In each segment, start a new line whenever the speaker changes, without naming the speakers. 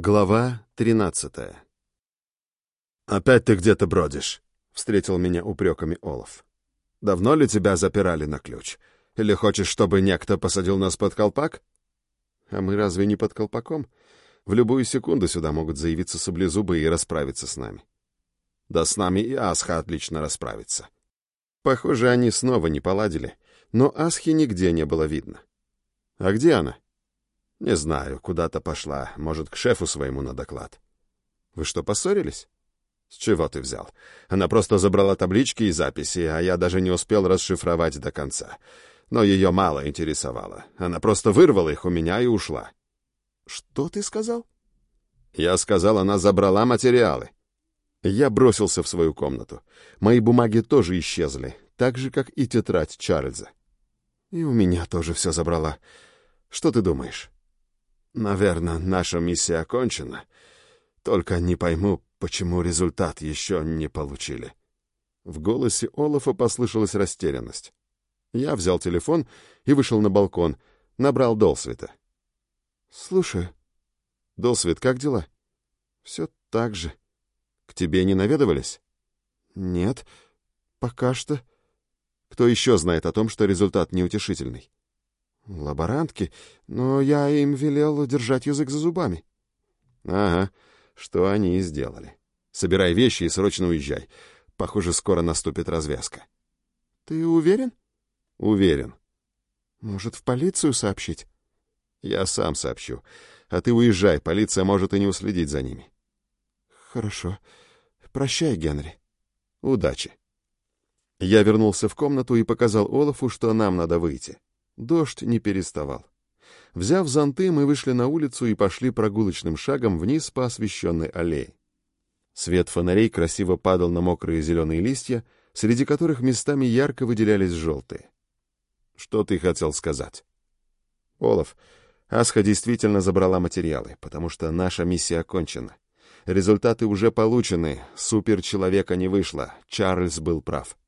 Глава тринадцатая.
«Опять ты где-то бродишь?» — встретил меня упреками Олаф. «Давно ли тебя запирали на ключ? Или хочешь, чтобы некто посадил нас под колпак?»
«А мы разве не под колпаком? В любую секунду сюда могут заявиться саблезубы и расправиться с нами».
«Да с нами и Асха отлично расправится».
Похоже, они снова не поладили, но Асхи нигде не было видно. «А где она?»
«Не знаю, куда-то пошла. Может, к шефу своему на доклад».
«Вы что, поссорились?»
«С чего ты взял? Она просто забрала таблички и записи, а я даже не успел расшифровать до конца. Но ее мало интересовало. Она просто вырвала их у меня и ушла».
«Что ты сказал?»
«Я сказал, она забрала материалы».
Я бросился в свою комнату. Мои бумаги тоже исчезли, так же, как и тетрадь Чарльза. И у меня тоже все забрала. Что ты думаешь?
Наверное, наша миссия окончена. Только не пойму, почему результат еще не получили.
В голосе Олафа послышалась растерянность. Я взял телефон и вышел на балкон, набрал Долсвита. «Слушаю». «Долсвит, как дела?» «Все так же». «К тебе не наведывались?» «Нет, пока что». «Кто еще знает о том, что результат неутешительный?» Лаборантки, но я им велел держать язык за зубами. Ага, что они и сделали. Собирай вещи и срочно уезжай. Похоже, скоро наступит развязка. Ты уверен? Уверен. Может, в полицию сообщить? Я сам сообщу. А ты уезжай, полиция может и не уследить за ними. Хорошо. Прощай, Генри. Удачи. Я вернулся в комнату и показал Олафу, что нам надо выйти. Дождь не переставал. Взяв зонты, мы вышли на улицу и пошли прогулочным шагом вниз по освещенной аллее. Свет фонарей красиво падал на мокрые зеленые листья, среди которых местами ярко выделялись желтые. Что ты хотел сказать? Олаф, Асха действительно забрала материалы, потому что наша миссия окончена. Результаты уже получены, суперчеловека не вышло, Чарльз был прав.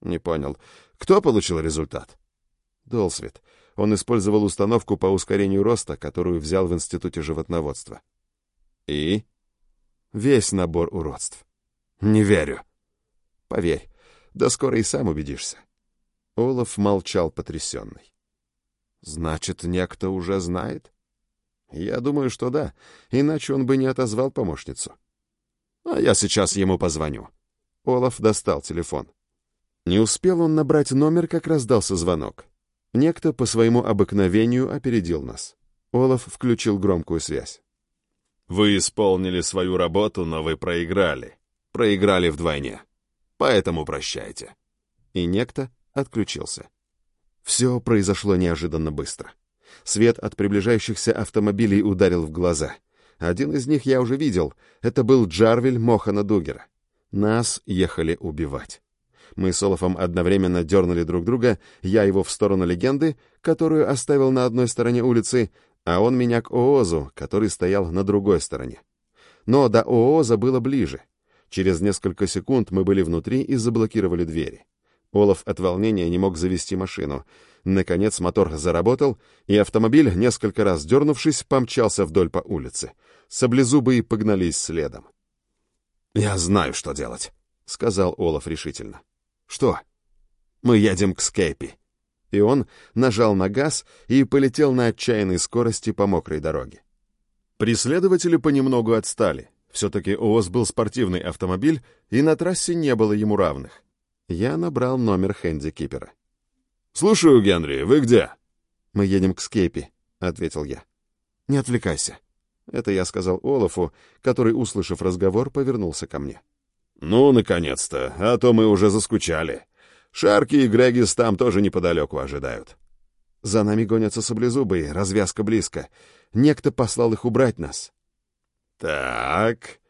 Не понял. Кто получил результат? Долсвит. Он использовал установку по ускорению роста, которую взял в Институте животноводства. И? Весь набор уродств. Не верю. Поверь, да скоро и сам убедишься. Олаф молчал потрясенный. Значит, некто уже знает? Я думаю, что да, иначе он бы не отозвал помощницу. А я сейчас ему позвоню. Олаф достал телефон. Не успел он набрать номер, как раздался звонок. Некто по своему обыкновению опередил нас. Олаф включил громкую связь.
«Вы исполнили свою работу, но вы проиграли. Проиграли вдвойне. Поэтому прощайте».
И некто отключился. Все произошло неожиданно быстро. Свет от приближающихся автомобилей ударил в глаза. Один из них я уже видел. Это был Джарвель Мохана Дугера. Нас ехали убивать. Мы с Олафом одновременно дернули друг друга, я его в сторону легенды, которую оставил на одной стороне улицы, а он меня к Оозу, который стоял на другой стороне. Но до Ооза было ближе. Через несколько секунд мы были внутри и заблокировали двери. Олаф от волнения не мог завести машину. Наконец мотор заработал, и автомобиль, несколько раз дернувшись, помчался вдоль по улице. Саблезубые погнались следом.
«Я знаю, что делать», — сказал Олаф решительно.
«Что?» «Мы едем к Скейпи». И он нажал на газ и полетел на отчаянной скорости по мокрой дороге. Преследователи понемногу отстали. Все-таки ООС был спортивный автомобиль, и на трассе не было ему равных. Я набрал номер Хэнди Кипера.
«Слушаю, Генри, вы где?»
«Мы едем к Скейпи», — ответил я. «Не отвлекайся». Это я сказал Олафу, который, услышав разговор, повернулся ко мне.
«Ну, наконец-то, а то мы уже заскучали. Шарки и Грегис там тоже неподалеку ожидают».
«За нами гонятся саблезубые, развязка близко. Некто послал их убрать нас».
«Так...»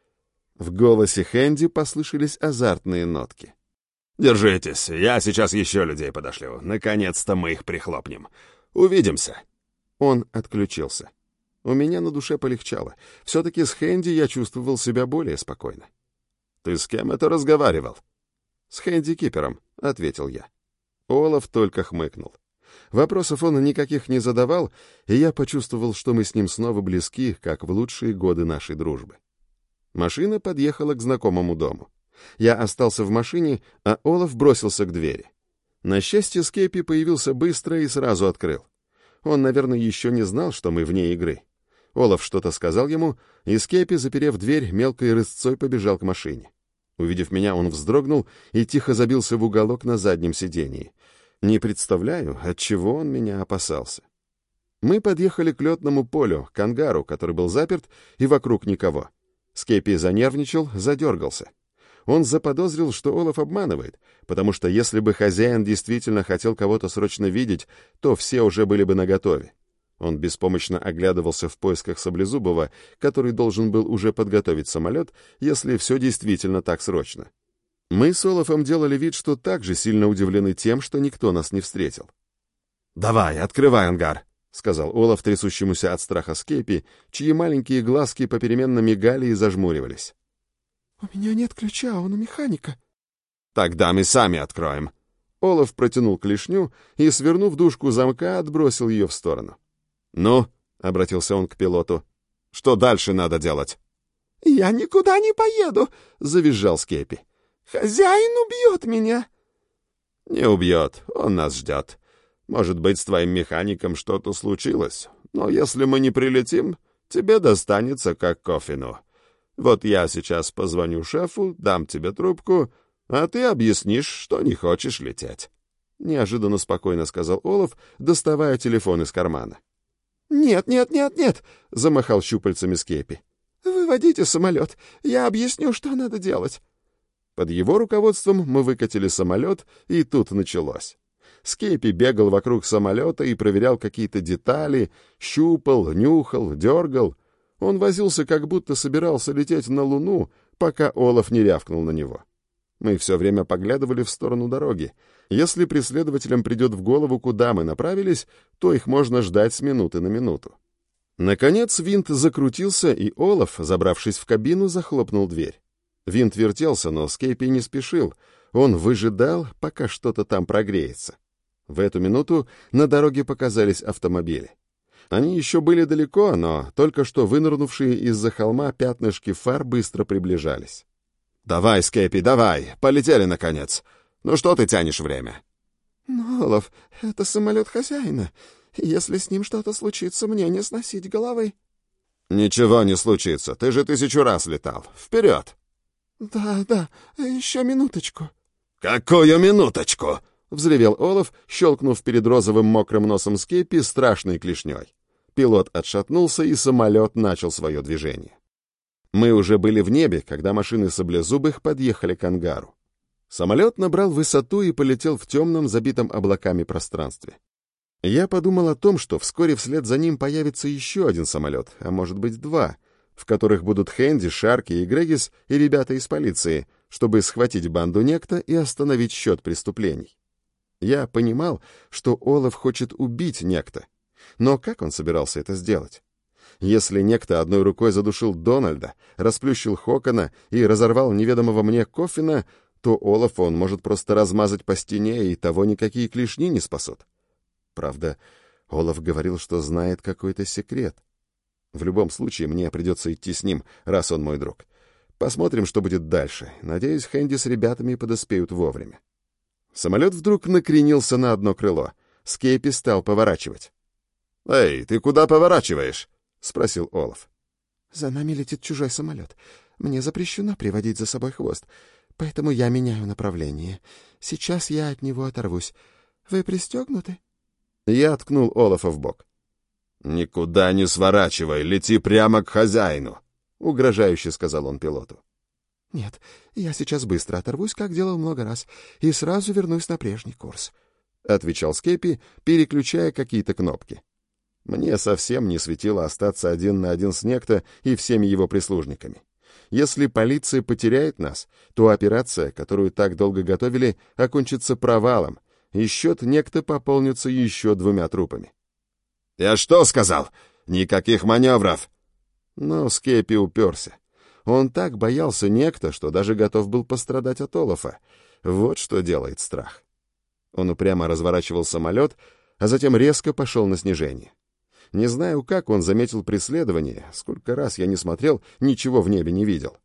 В голосе Хэнди послышались азартные нотки.
«Держитесь, я сейчас еще людей подошлю. Наконец-то мы их прихлопнем. Увидимся».
Он отключился. У меня на душе полегчало. Все-таки с Хэнди я чувствовал себя более спокойно.
«Ты с кем это разговаривал?»
«С Хэнди Кипером», — ответил я. Олаф только хмыкнул. Вопросов он никаких не задавал, и я почувствовал, что мы с ним снова близки, как в лучшие годы нашей дружбы. Машина подъехала к знакомому дому. Я остался в машине, а Олаф бросился к двери. На счастье, Скепи появился быстро и сразу открыл. Он, наверное, еще не знал, что мы вне игры. Олаф что-то сказал ему, и Скепи, заперев дверь, мелкой рысцой побежал к машине. Увидев меня, он вздрогнул и тихо забился в уголок на заднем сидении. Не представляю, от чего он меня опасался. Мы подъехали к летному полю, к ангару, который был заперт, и вокруг никого. Скепи занервничал, задергался. Он заподозрил, что Олаф обманывает, потому что если бы хозяин действительно хотел кого-то срочно видеть, то все уже были бы наготове. Он беспомощно оглядывался в поисках Саблезубова, который должен был уже подготовить самолет, если все действительно так срочно. Мы с Олафом делали вид, что так же сильно удивлены тем, что никто нас не встретил.
«Давай, открывай ангар», — сказал Олаф трясущемуся от страха Скепи, чьи маленькие глазки попеременно мигали и зажмуривались.
«У меня нет ключа, он у механика».
«Тогда мы сами откроем».
Олаф протянул клешню и, свернув дужку замка, отбросил ее в сторону.
«Ну», — обратился он к пилоту, — «что дальше надо делать?»
«Я никуда не поеду», — завизжал Скепи. «Хозяин убьет меня».
«Не убьет, он нас ждет. Может быть, с твоим механиком что-то случилось, но если мы не прилетим, тебе достанется как кофину. Вот я сейчас позвоню шефу, дам тебе трубку, а ты объяснишь, что не хочешь лететь».
Неожиданно спокойно сказал Олаф, доставая телефон из кармана.
«Нет, нет, нет, нет!»
— замахал щупальцами Скепи.
«Выводите самолет, я объясню, что надо делать».
Под его руководством мы выкатили самолет, и тут началось. Скепи бегал вокруг самолета и проверял какие-то детали, щупал, нюхал, дергал. Он возился, как будто собирался лететь на Луну, пока Олаф не рявкнул на него. Мы все время поглядывали в сторону дороги. Если преследователям придет в голову, куда мы направились, то их можно ждать с минуты на минуту. Наконец винт закрутился, и Олаф, забравшись в кабину, захлопнул дверь. Винт вертелся, но Скейпи не спешил. Он выжидал, пока что-то там прогреется. В эту минуту на дороге показались автомобили. Они еще были далеко, но только что вынырнувшие из-за холма пятнышки фар быстро приближались.
«Давай, Скэпи, давай! Полетели, наконец! Ну что ты тянешь время?»
«Ну, Олаф, это самолет хозяина. Если с ним что-то случится, мне не сносить головы».
«Ничего не случится. Ты же тысячу раз летал. Вперед!»
«Да, да, еще минуточку».
«Какую минуточку?»
— взревел Олаф, щелкнув перед розовым мокрым носом Скепи страшной клешней. Пилот отшатнулся, и самолет начал свое движение. Мы уже были в небе, когда машины саблезубых подъехали к ангару. Самолет набрал высоту и полетел в темном, забитом облаками пространстве. Я подумал о том, что вскоре вслед за ним появится еще один самолет, а может быть два, в которых будут Хэнди, Шарки и Грегис и ребята из полиции, чтобы схватить банду некто и остановить счет преступлений. Я понимал, что Олаф хочет убить некто. Но как он собирался это сделать? Если некто одной рукой задушил Дональда, расплющил Хокона и разорвал неведомого мне Кофина, то Олафа он может просто размазать по стене, и того никакие клешни не спасут. Правда, Олаф говорил, что знает какой-то секрет. В любом случае, мне придется идти с ним, раз он мой друг. Посмотрим, что будет дальше. Надеюсь, Хэнди с ребятами подоспеют вовремя. Самолет вдруг накренился на одно крыло. Скейпи стал поворачивать.
«Эй, ты куда поворачиваешь?» — спросил Олаф.
«За нами летит чужой самолет. Мне запрещено приводить за собой хвост, поэтому я меняю направление. Сейчас я от него оторвусь. Вы пристегнуты?»
Я ткнул Олафа в бок.
«Никуда не сворачивай, лети прямо к хозяину», — угрожающе сказал он пилоту.
«Нет, я сейчас быстро оторвусь, как делал много раз, и сразу вернусь на прежний курс», —
отвечал Скепи, переключая какие-то кнопки. Мне совсем не светило остаться один на один с некто и всеми его прислужниками. Если полиция потеряет нас, то операция, которую так долго готовили, окончится провалом, и счет некто пополнится еще двумя трупами.
«Я что сказал? Никаких маневров!»
Но Скепи уперся. Он так боялся некто, что даже готов был пострадать от Олафа. Вот что делает страх. Он упрямо разворачивал самолет, а затем резко пошел на снижение. Не знаю, как он заметил преследование, сколько раз я не смотрел, ничего в небе не видел.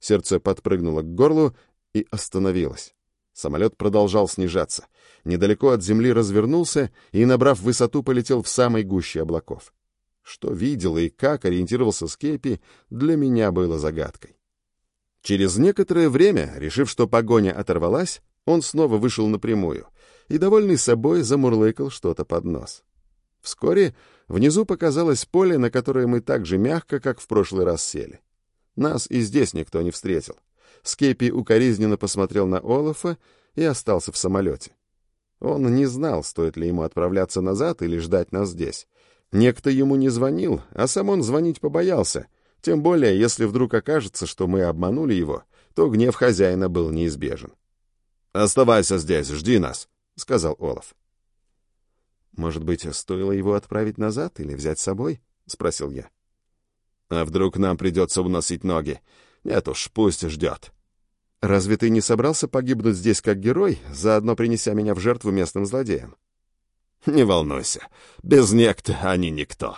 Сердце подпрыгнуло к горлу и остановилось. Самолет продолжал снижаться. Недалеко от земли развернулся и, набрав высоту, полетел в самой гуще облаков. Что видел и как ориентировался Скепи, для меня было загадкой. Через некоторое время, решив, что погоня оторвалась, он снова вышел напрямую и, довольный собой, замурлыкал что-то под нос. Вскоре внизу показалось поле, на которое мы так же мягко, как в прошлый раз сели. Нас и здесь никто не встретил. Скепи укоризненно посмотрел на Олафа и остался в самолете. Он не знал, стоит ли ему отправляться назад или ждать нас здесь. Некто ему не звонил, а сам он звонить побоялся. Тем более, если вдруг окажется, что мы обманули его, то гнев хозяина был неизбежен. «Оставайся здесь, жди нас», — сказал Олаф. «Может быть, стоило его отправить назад или взять с собой?» — спросил я. А вдруг нам придется уносить ноги? Нет уж, пусть ждет. Разве ты не собрался погибнуть здесь как герой, заодно принеся меня в жертву местным злодеям? Не волнуйся, без некто они никто.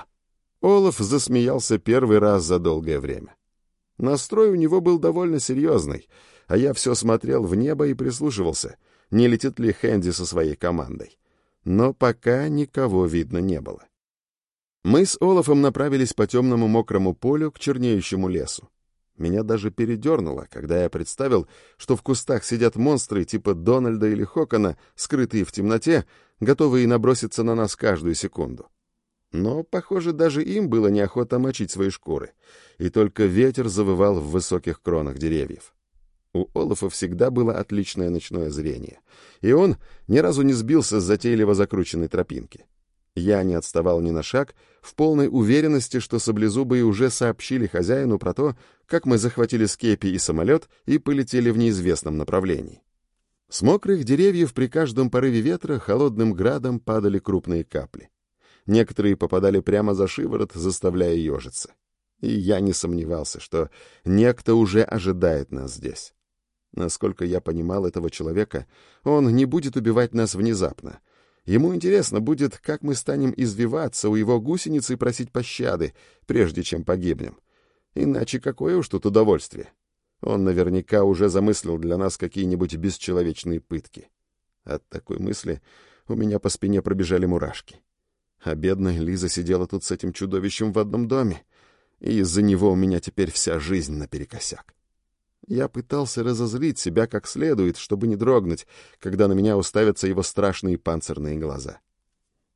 Олаф засмеялся первый раз за долгое время. Настрой у него был довольно серьезный, а я все смотрел в небо и прислушивался, не летит ли Хэнди со своей командой. Но пока никого видно не было. Мы с Олафом направились по темному мокрому полю к чернеющему лесу. Меня даже передернуло, когда я представил, что в кустах сидят монстры типа Дональда или Хокона, скрытые в темноте, готовые наброситься на нас каждую секунду. Но, похоже, даже им было неохота мочить свои шкуры, и только ветер завывал в высоких кронах деревьев. У Олафа всегда было отличное ночное зрение, и он ни разу не сбился с затейливо закрученной тропинки. Я не отставал ни на шаг, в полной уверенности, что саблезубые уже сообщили хозяину про то, как мы захватили скепи и самолет и полетели в неизвестном направлении. С мокрых деревьев при каждом порыве ветра холодным градом падали крупные капли. Некоторые попадали прямо за шиворот, заставляя ежиться. И я не сомневался, что некто уже ожидает нас здесь. Насколько я понимал этого человека, он не будет убивать нас внезапно, Ему интересно будет, как мы станем извиваться у его гусеницы и просить пощады, прежде чем погибнем. Иначе какое уж тут удовольствие. Он наверняка уже замыслил для нас какие-нибудь бесчеловечные пытки. От такой мысли у меня по спине пробежали мурашки. А бедная Лиза сидела тут с этим чудовищем в одном доме, и из-за него у меня теперь вся жизнь наперекосяк. Я пытался разозлить себя как следует, чтобы не дрогнуть, когда на меня уставятся его страшные панцирные глаза.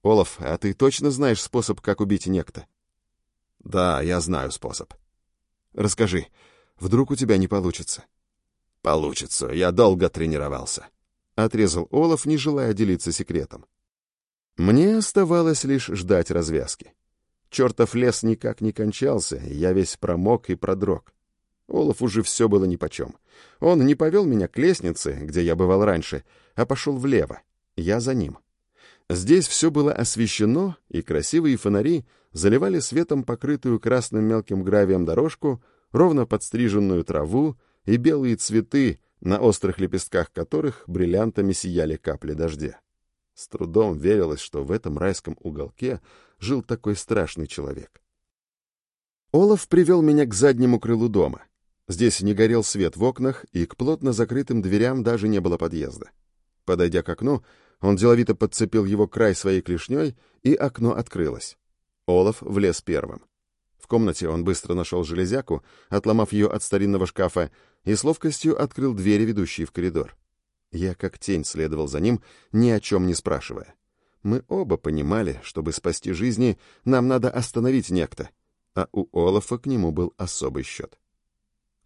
«Олаф, а ты точно знаешь способ, как убить некто?» «Да, я знаю способ». «Расскажи, вдруг у тебя не получится?» «Получится, я долго тренировался», — отрезал Олаф, не желая делиться секретом. Мне оставалось лишь ждать развязки. Чертов лес никак не кончался, я весь промок и продрог. Олаф уже все было нипочем. Он не повел меня к лестнице, где я бывал раньше, а пошел влево. Я за ним. Здесь все было освещено, и красивые фонари заливали светом покрытую красным мелким гравием дорожку, ровно подстриженную траву и белые цветы, на острых лепестках которых бриллиантами сияли капли дождя. С трудом верилось, что в этом райском уголке жил такой страшный человек. Олаф привел меня к заднему крылу дома — Здесь не горел свет в окнах, и к плотно закрытым дверям даже не было подъезда. Подойдя к окну, он деловито подцепил его край своей клешней, и окно открылось. Олаф влез первым. В комнате он быстро нашел железяку, отломав ее от старинного шкафа, и с ловкостью открыл двери, ведущие в коридор. Я как тень следовал за ним, ни о чем не спрашивая. Мы оба понимали, чтобы спасти жизни, нам надо остановить некто, а у Олафа к нему был особый счет.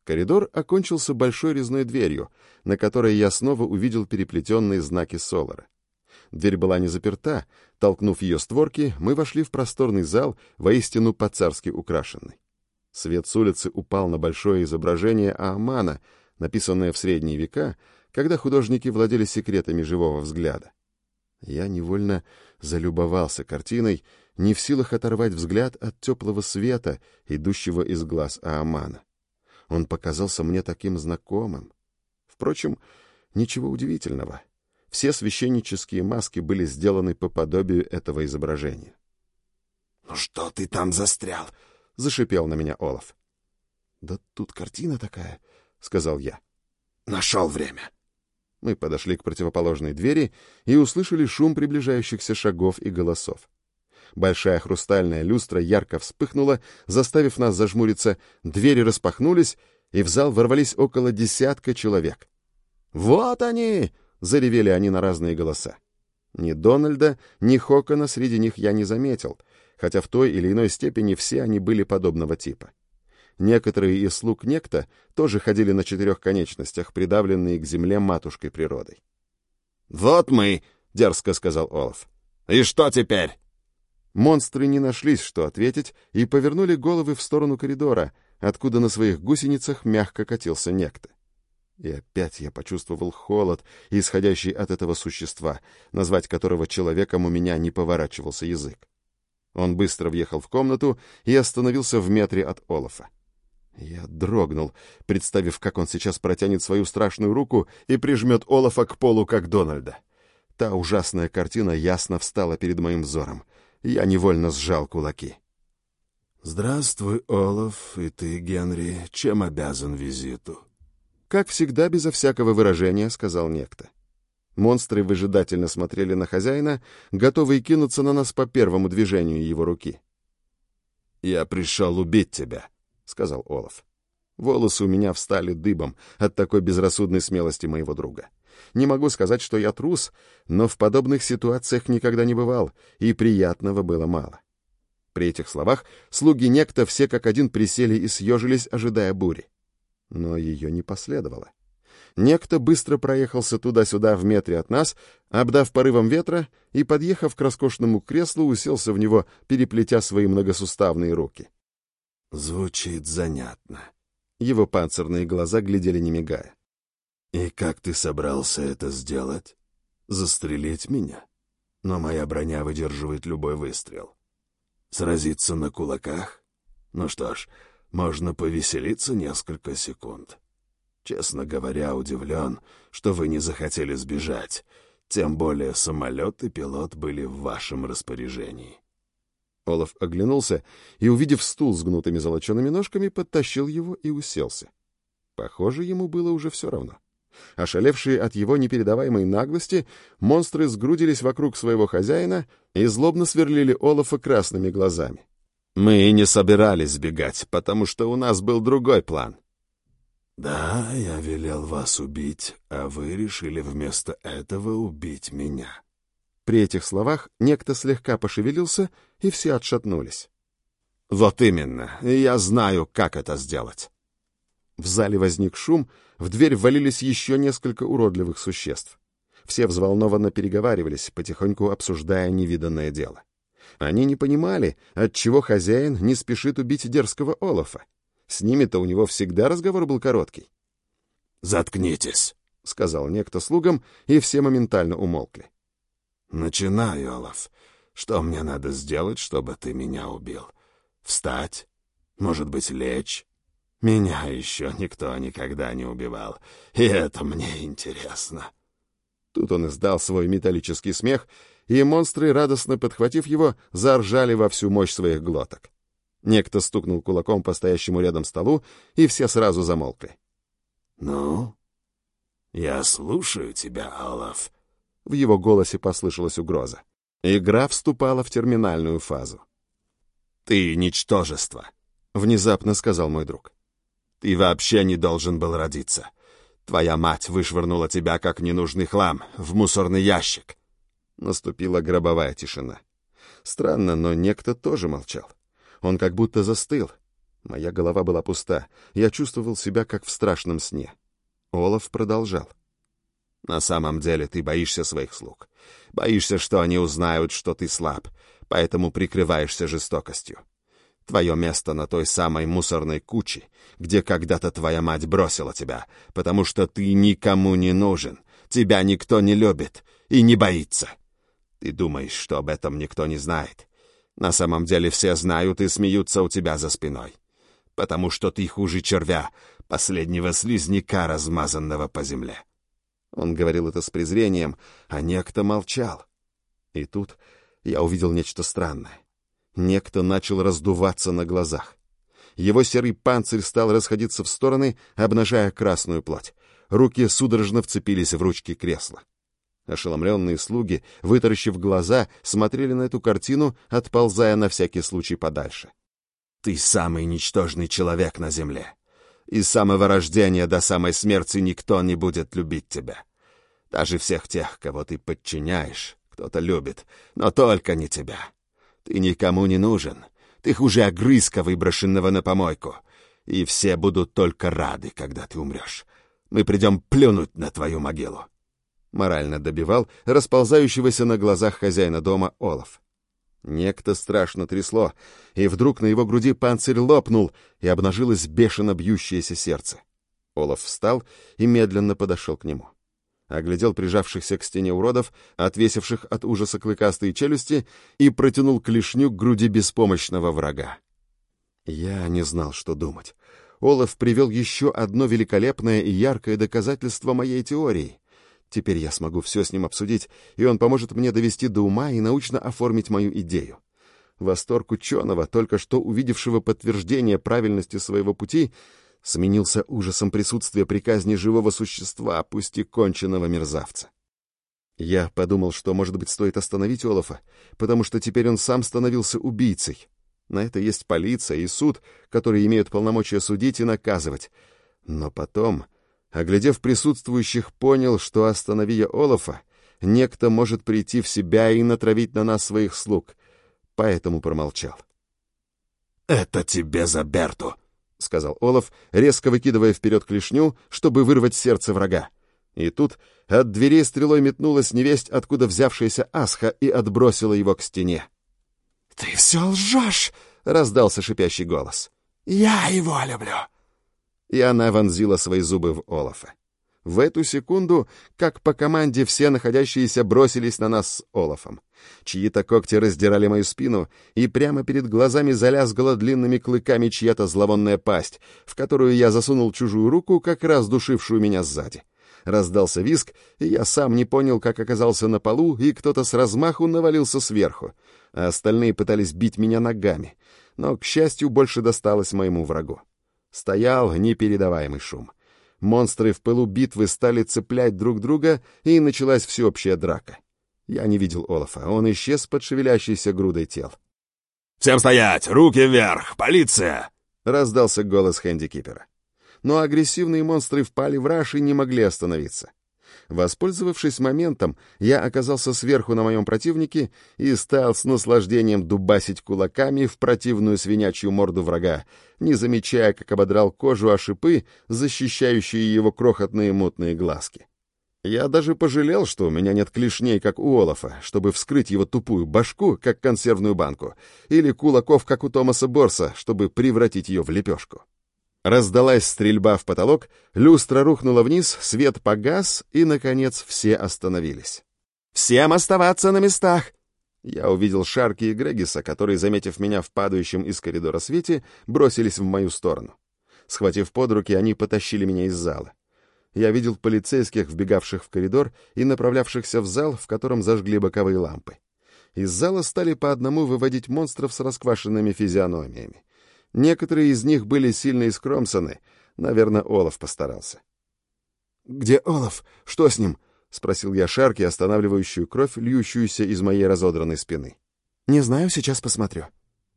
Коридор окончился большой резной дверью, на которой я снова увидел переплетенные знаки Солара. Дверь была не заперта. Толкнув ее створки, мы вошли в просторный зал, воистину по-царски украшенный. Свет с улицы упал на большое изображение Аамана, написанное в средние века, когда художники владели секретами живого взгляда. Я невольно залюбовался картиной, не в силах оторвать взгляд от теплого света, идущего из глаз Аамана. Он показался мне таким знакомым. Впрочем, ничего удивительного. все священнические маски были сделаны по подобию этого изображения.
«Ну что ты там застрял?»
— зашипел на меня Олаф.
«Да тут картина такая», — сказал я.
«Нашел время».
Мы подошли к противоположной двери и услышали шум приближающихся шагов и голосов. Большая хрустальная люстра ярко вспыхнула, заставив нас зажмуриться, двери распахнулись, и в зал ворвались около десятка человек. «Вот они!» — заревели они на разные голоса. Ни Дональда, ни Хокона среди них я не заметил, хотя в той или иной степени все они были подобного типа. Некоторые из слуг некто тоже ходили на четырех конечностях, придавленные к земле матушкой природой.
«Вот мы!» — дерзко сказал Олаф. «И что теперь?»
Монстры не нашлись, что ответить, и повернули головы в сторону коридора, откуда на своих гусеницах мягко катился некто. И опять я почувствовал холод, исходящий от этого существа, назвать которого человеком у меня не поворачивался язык. Он быстро въехал в комнату и остановился в метре от Олафа. Я дрогнул, представив, как он сейчас протянет свою страшную руку и прижмет Олафа к полу, как Дональда. Та ужасная картина ясно встала перед моим взором. Я невольно сжал кулаки.
«Здравствуй, Олаф, и ты, Генри. Чем обязан визиту?»
«Как всегда, безо всякого выражения», — сказал некто. Монстры выжидательно смотрели на хозяина, готовые кинуться на нас по первому движению его руки.
«Я пришел убить тебя», — сказал Олаф.
Волосы у меня встали дыбом от такой безрассудной смелости моего друга. Не могу сказать, что я трус, но в подобных ситуациях никогда не бывал, и приятного было мало. При этих словах слуги некто все как один присели и съежились, ожидая бури но ее не последовало. Некто быстро проехался туда-сюда в метре от нас, обдав порывом ветра и, подъехав к роскошному креслу, уселся в него, переплетя свои многосуставные руки.
«Звучит занятно».
Его панцирные глаза глядели не мигая.
«И как ты собрался это сделать? Застрелить меня? Но моя броня выдерживает любой выстрел. Сразиться на кулаках? Ну что ж, можно повеселиться несколько секунд. Честно говоря, удивлен, что вы не захотели сбежать, тем более самолет и пилот были в вашем распоряжении.
Олаф оглянулся и, увидев стул с гнутыми золочеными ножками, подтащил его и уселся. Похоже, ему было уже все равно. Ошалевшие от его непередаваемой наглости, монстры сгрудились вокруг своего хозяина и злобно сверлили Олафа красными глазами.
Мы и не собирались сбегать, потому что у нас был другой план. Да, я велел вас убить, а вы решили вместо этого убить меня.
При этих словах некто слегка пошевелился, и все отшатнулись.
Вот именно, я знаю, как это сделать.
В зале возник шум, в дверь ввалились еще несколько уродливых существ. Все взволнованно переговаривались, потихоньку обсуждая невиданное дело. Они не понимали, отчего хозяин не спешит убить дерзкого Олафа. С ними-то у него всегда разговор был короткий.
«Заткнитесь», — сказал некто слугам, и все моментально умолкли. «Начинай, Олаф. Что мне надо сделать, чтобы ты меня убил? Встать? Может быть, лечь? Меня еще никто никогда не убивал, и это мне интересно».
Тут он издал свой металлический смех, и монстры, радостно подхватив его, заржали во всю мощь своих глоток. Некто стукнул кулаком по стоящему рядом столу, и все сразу замолкли.
«Ну, я слушаю тебя, Олаф».
В его голосе послышалась угроза. Игра вступала в терминальную фазу.
«Ты ничтожество», —
внезапно сказал мой друг.
«Ты вообще не должен был родиться. Твоя мать вышвырнула тебя, как ненужный хлам, в мусорный ящик.
Наступила гробовая тишина. Странно, но некто тоже молчал. Он как будто застыл. Моя голова была пуста. Я чувствовал себя как в страшном сне. Олаф продолжал.
«На самом деле ты боишься своих слуг. Боишься, что они узнают, что ты слаб, поэтому прикрываешься жестокостью. Твое место на той самой мусорной куче, где когда-то твоя мать бросила тебя, потому что ты никому не нужен, тебя никто не любит и не боится. Ты думаешь, что об этом никто не знает. На самом деле все знают и смеются у тебя за спиной. Потому что ты хуже червя, последнего слизняка, размазанного по земле.
Он говорил это с презрением, а некто молчал. И тут я увидел нечто странное. Некто начал раздуваться на глазах. Его серый панцирь стал расходиться в стороны, обнажая красную плоть. Руки судорожно вцепились в ручки кресла. Ошеломленные слуги, вытаращив глаза, смотрели на эту картину, отползая на всякий случай подальше. «Ты самый ничтожный человек на земле. И с самого рождения до самой смерти никто не будет любить тебя. Даже всех тех, кого ты подчиняешь, кто-то любит, но только не тебя. Ты никому не нужен. Ты хуже огрызка, выброшенного на помойку. И все будут только рады, когда ты умрешь. Мы придем плюнуть на твою могилу морально добивал расползающегося на глазах хозяина дома Олаф. Некто страшно трясло, и вдруг на его груди панцирь лопнул, и обнажилось бешено бьющееся сердце. Олаф встал и медленно подошел к нему. Оглядел прижавшихся к стене уродов, отвесивших от ужаса клыкастые челюсти, и протянул клешню к груди беспомощного врага. Я не знал, что думать. Олаф привел еще одно великолепное и яркое доказательство моей теории — Теперь я смогу все с ним обсудить, и он поможет мне довести до ума и научно оформить мою идею. Восторг ученого, только что увидевшего подтверждение правильности своего пути, сменился ужасом присутствия при казни живого существа, пусть и конченного мерзавца. Я подумал, что, может быть, стоит остановить Олафа, потому что теперь он сам становился убийцей. На это есть полиция и суд, которые имеют полномочия судить и наказывать. Но потом Оглядев присутствующих, понял, что, останови я Олафа, некто может прийти в себя и натравить на нас своих слуг, поэтому промолчал.
«Это тебе за Берту!»
— сказал Олаф, резко выкидывая вперед клешню, чтобы вырвать сердце врага. И тут от дверей стрелой метнулась невесть, откуда взявшаяся Асха, и отбросила его к стене.
«Ты все лжешь!»
— раздался шипящий голос.
«Я его люблю!»
и она вонзила свои зубы в Олафа. В эту секунду, как по команде, все находящиеся бросились на нас с Олафом. Чьи-то когти раздирали мою спину, и прямо перед глазами залязгала длинными клыками чья-то зловонная пасть, в которую я засунул чужую руку, как раз душившую меня сзади. Раздался виск, и я сам не понял, как оказался на полу, и кто-то с размаху навалился сверху, а остальные пытались бить меня ногами, но, к счастью, больше досталось моему врагу. Стоял непередаваемый шум. Монстры в пылу битвы стали цеплять друг друга, и началась всеобщая драка. Я не видел Олафа, он исчез под шевелящейся грудой тел.
«Всем стоять! Руки вверх! Полиция!»
— раздался голос хэндикипера. Но агрессивные монстры впали в раж и не могли остановиться. Воспользовавшись моментом, я оказался сверху на моем противнике и стал с наслаждением дубасить кулаками в противную свинячью морду врага, не замечая, как ободрал кожу о шипы, защищающие его крохотные мутные глазки. Я даже пожалел, что у меня нет клешней, как у Олафа, чтобы вскрыть его тупую башку, как консервную банку, или кулаков, как у Томаса Борса, чтобы превратить ее в лепешку. Раздалась стрельба в потолок, люстра рухнула вниз, свет погас, и, наконец, все остановились. «Всем оставаться на местах!» Я увидел Шарки и Грегиса, которые, заметив меня в падающем из коридора свете, бросились в мою сторону. Схватив под руки, они потащили меня из зала. Я видел полицейских, вбегавших в коридор и направлявшихся в зал, в котором зажгли боковые лампы. Из зала стали по одному выводить монстров с расквашенными физиономиями. Некоторые из них были сильно искромсаны. Наверное, Олаф постарался. «Где Олаф? Что с ним?» — спросил я Шарки, останавливающую кровь, льющуюся из моей разодранной спины. «Не знаю, сейчас посмотрю».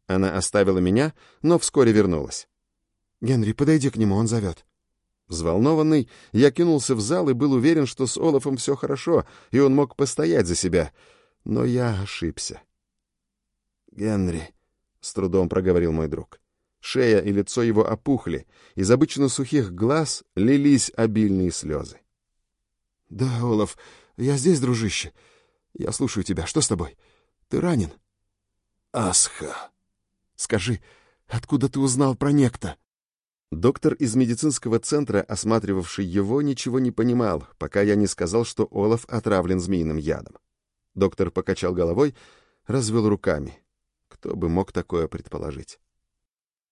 Она оставила меня, но вскоре вернулась. «Генри, подойди к нему, он зовет». Взволнованный, я кинулся в зал и был уверен, что с Олафом все хорошо, и он мог постоять за себя. Но я ошибся. «Генри», — с трудом проговорил мой друг. Шея и лицо его опухли, из обычно сухих глаз лились обильные слезы. — Да, Олаф, я здесь, дружище. Я слушаю тебя. Что с тобой? Ты ранен?
— Асха.
— Скажи, откуда ты узнал про некто?
Доктор из медицинского центра, осматривавший его, ничего не понимал, пока я не сказал, что Олаф отравлен змеиным ядом. Доктор покачал головой, развел руками. Кто бы мог такое предположить?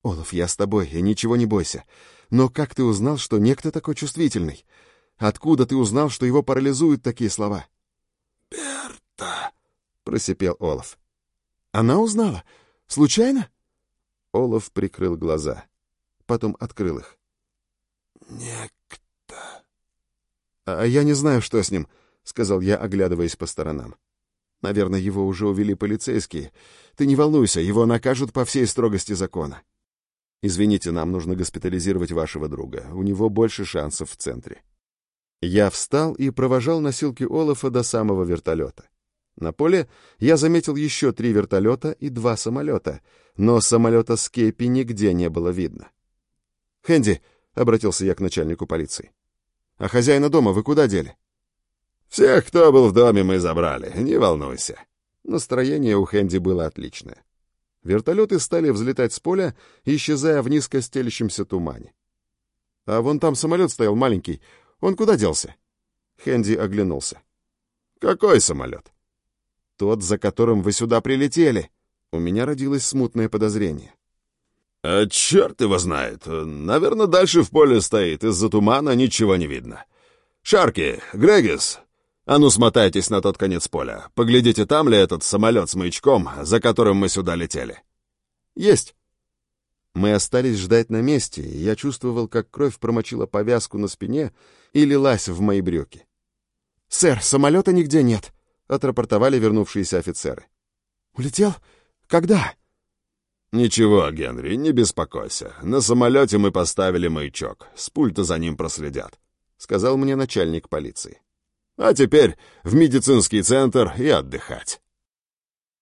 «Олаф, я с тобой, и ничего не бойся. Но как ты узнал, что некто такой чувствительный? Откуда ты узнал, что его парализуют такие слова?»
«Берта», —
просипел Олаф. «Она узнала? Случайно?» Олаф прикрыл глаза, потом открыл их.
«Некто».
«А я не знаю, что с ним», — сказал я, оглядываясь по сторонам. «Наверное, его уже увели полицейские. Ты не волнуйся, его накажут по всей строгости закона. Извините, нам нужно госпитализировать вашего друга. У него больше шансов в центре». Я встал и провожал носилки Олафа до самого вертолета. На поле я заметил еще три вертолета и два самолета, но самолета Скейпи нигде не было видно. «Хэнди», — обратился я к начальнику полиции, — «а хозяина дома вы куда дели?»
«Всех, кто был в доме, мы забрали, не волнуйся».
Настроение у Хэнди было отличное. Вертолеты стали взлетать с поля, исчезая в низко стелящемся тумане. «А вон там самолет стоял маленький. Он куда делся?» Хэнди оглянулся.
«Какой самолет?»
«Тот, за которым вы сюда прилетели». У меня родилось смутное подозрение.
«А черт его знает. Наверное, дальше в поле стоит. Из-за тумана ничего не видно. Шарки, Грегис, а ну смотайтесь на тот конец поля. Поглядите, там ли этот самолет с маячком, за которым мы сюда летели».
«Есть». Мы остались ждать на месте, и я чувствовал, как кровь промочила повязку на спине и лилась в мои брюки. «Сэр, самолета нигде нет», — отрапортовали вернувшиеся офицеры. «Улетел? Когда?»
«Ничего, Генри, не беспокойся. На самолете мы поставили маячок. С пульта за ним проследят», — сказал мне начальник полиции. «А теперь в медицинский центр и отдыхать».